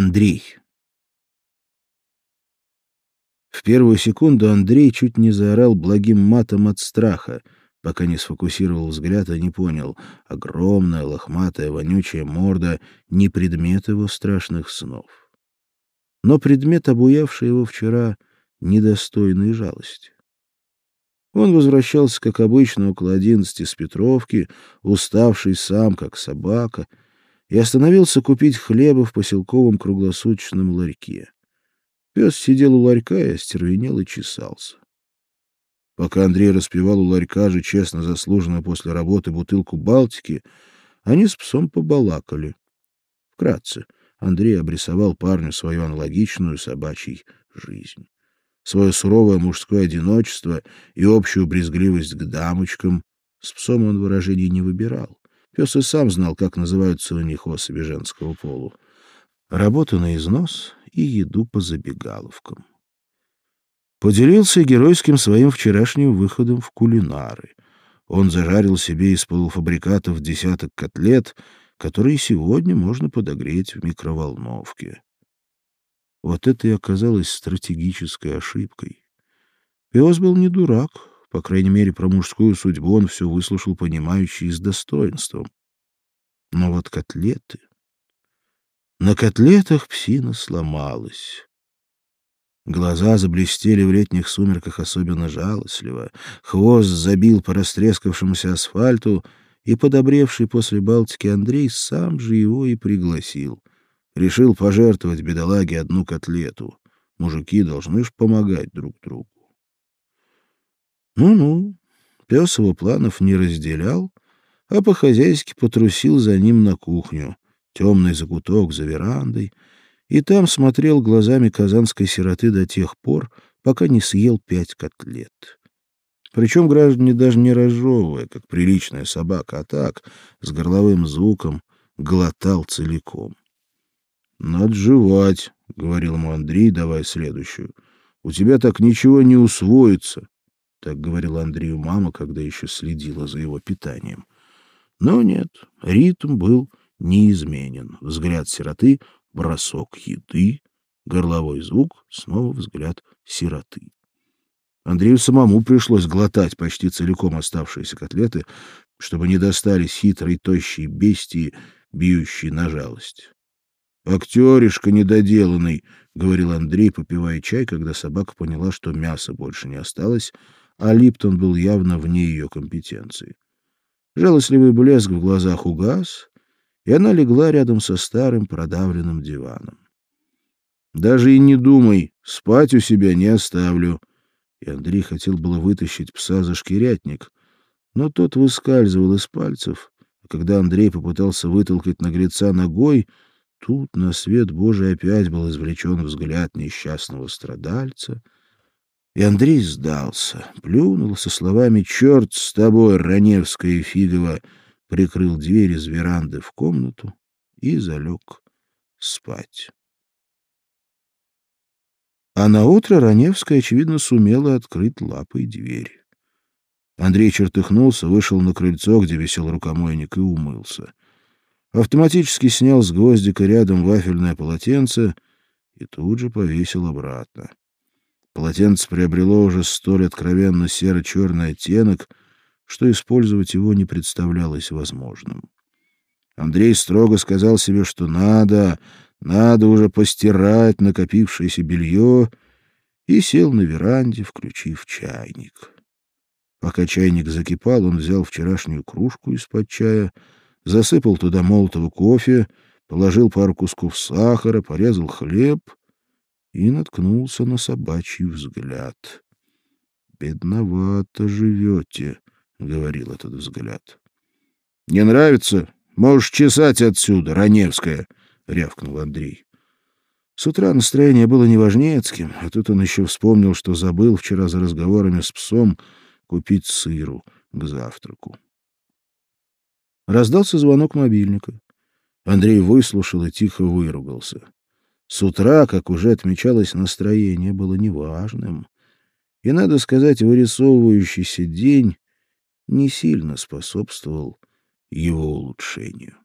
Андрей. В первую секунду Андрей чуть не заорал благим матом от страха, пока не сфокусировал взгляд и не понял. Огромная, лохматая, вонючая морда — не предмет его страшных снов. Но предмет, обуявший его вчера, недостойный жалости. Он возвращался, как обычно, около одиннадцати с Петровки, уставший сам, как собака, и остановился купить хлеба в поселковом круглосуточном ларьке. Пес сидел у ларька и остервенел и чесался. Пока Андрей распивал у ларька же честно заслуженную после работы бутылку Балтики, они с псом побалакали. Вкратце, Андрей обрисовал парню свою аналогичную собачьей жизнь. Свое суровое мужское одиночество и общую брезгливость к дамочкам. С псом он выражений не выбирал. Пес и сам знал, как называются у них особи женского полу. Работу на износ и еду по забегаловкам. Поделился геройским своим вчерашним выходом в кулинары. Он зажарил себе из полуфабрикатов десяток котлет, которые сегодня можно подогреть в микроволновке. Вот это и оказалось стратегической ошибкой. Пес был не дурак, по крайней мере, про мужскую судьбу он все выслушал понимающий и с достоинством. Но вот котлеты... На котлетах псина сломалась. Глаза заблестели в летних сумерках особенно жалостливо, хвост забил по растрескавшемуся асфальту, и подобревший после Балтики Андрей сам же его и пригласил. Решил пожертвовать бедолаге одну котлету. Мужики должны ж помогать друг другу. Ну-ну, пес его планов не разделял, а по-хозяйски потрусил за ним на кухню, темный закуток за верандой, и там смотрел глазами казанской сироты до тех пор, пока не съел пять котлет. Причем граждане даже не разжевывая, как приличная собака, а так, с горловым звуком, глотал целиком. «Надо жевать», — говорил ему Андрей, давая следующую. «У тебя так ничего не усвоится», — так говорила Андрею мама, когда еще следила за его питанием. Но нет, ритм был неизменен. Взгляд сироты бросок еды, горловой звук, снова взгляд сироты. Андрею самому пришлось глотать почти целиком оставшиеся котлеты, чтобы не достались хитрой тощей бестии, бьющей на жалость. «Актеришка недоделанный», — говорил Андрей, попивая чай, когда собака поняла, что мяса больше не осталось, а Липтон был явно вне ее компетенции. Жалостливый блеск в глазах угас, и она легла рядом со старым продавленным диваном. «Даже и не думай, спать у себя не оставлю». И Андрей хотел было вытащить пса за шкирятник, но тот выскальзывал из пальцев, а когда Андрей попытался вытолкать наглеца ногой, тут на свет Божий опять был извлечен взгляд несчастного страдальца, и Андрей сдался, плюнул со словами «Черт с тобой, Раневская и Фигова!» прикрыл дверь из веранды в комнату и залег спать. А на утро Раневская, очевидно, сумела открыть лапой дверь. Андрей чертыхнулся, вышел на крыльцо, где висел рукомойник, и умылся. Автоматически снял с гвоздика рядом вафельное полотенце и тут же повесил обратно. Полотенце приобрело уже столь откровенно серо-черный оттенок — что использовать его не представлялось возможным. Андрей строго сказал себе, что надо, надо уже постирать накопившееся белье, и сел на веранде, включив чайник. Пока чайник закипал, он взял вчерашнюю кружку из-под чая, засыпал туда молотого кофе, положил пару кусков сахара, порезал хлеб и наткнулся на собачий взгляд. «Бедновато живете», — говорил этот взгляд. — Не нравится? Можешь чесать отсюда, Раневская, — рявкнул Андрей. С утра настроение было неважнецким, а тут он еще вспомнил, что забыл вчера за разговорами с псом купить сыру к завтраку. Раздался звонок мобильника. Андрей выслушал и тихо выругался. С утра, как уже отмечалось, настроение было неважным. И, надо сказать, вырисовывающийся день не сильно способствовал его улучшению.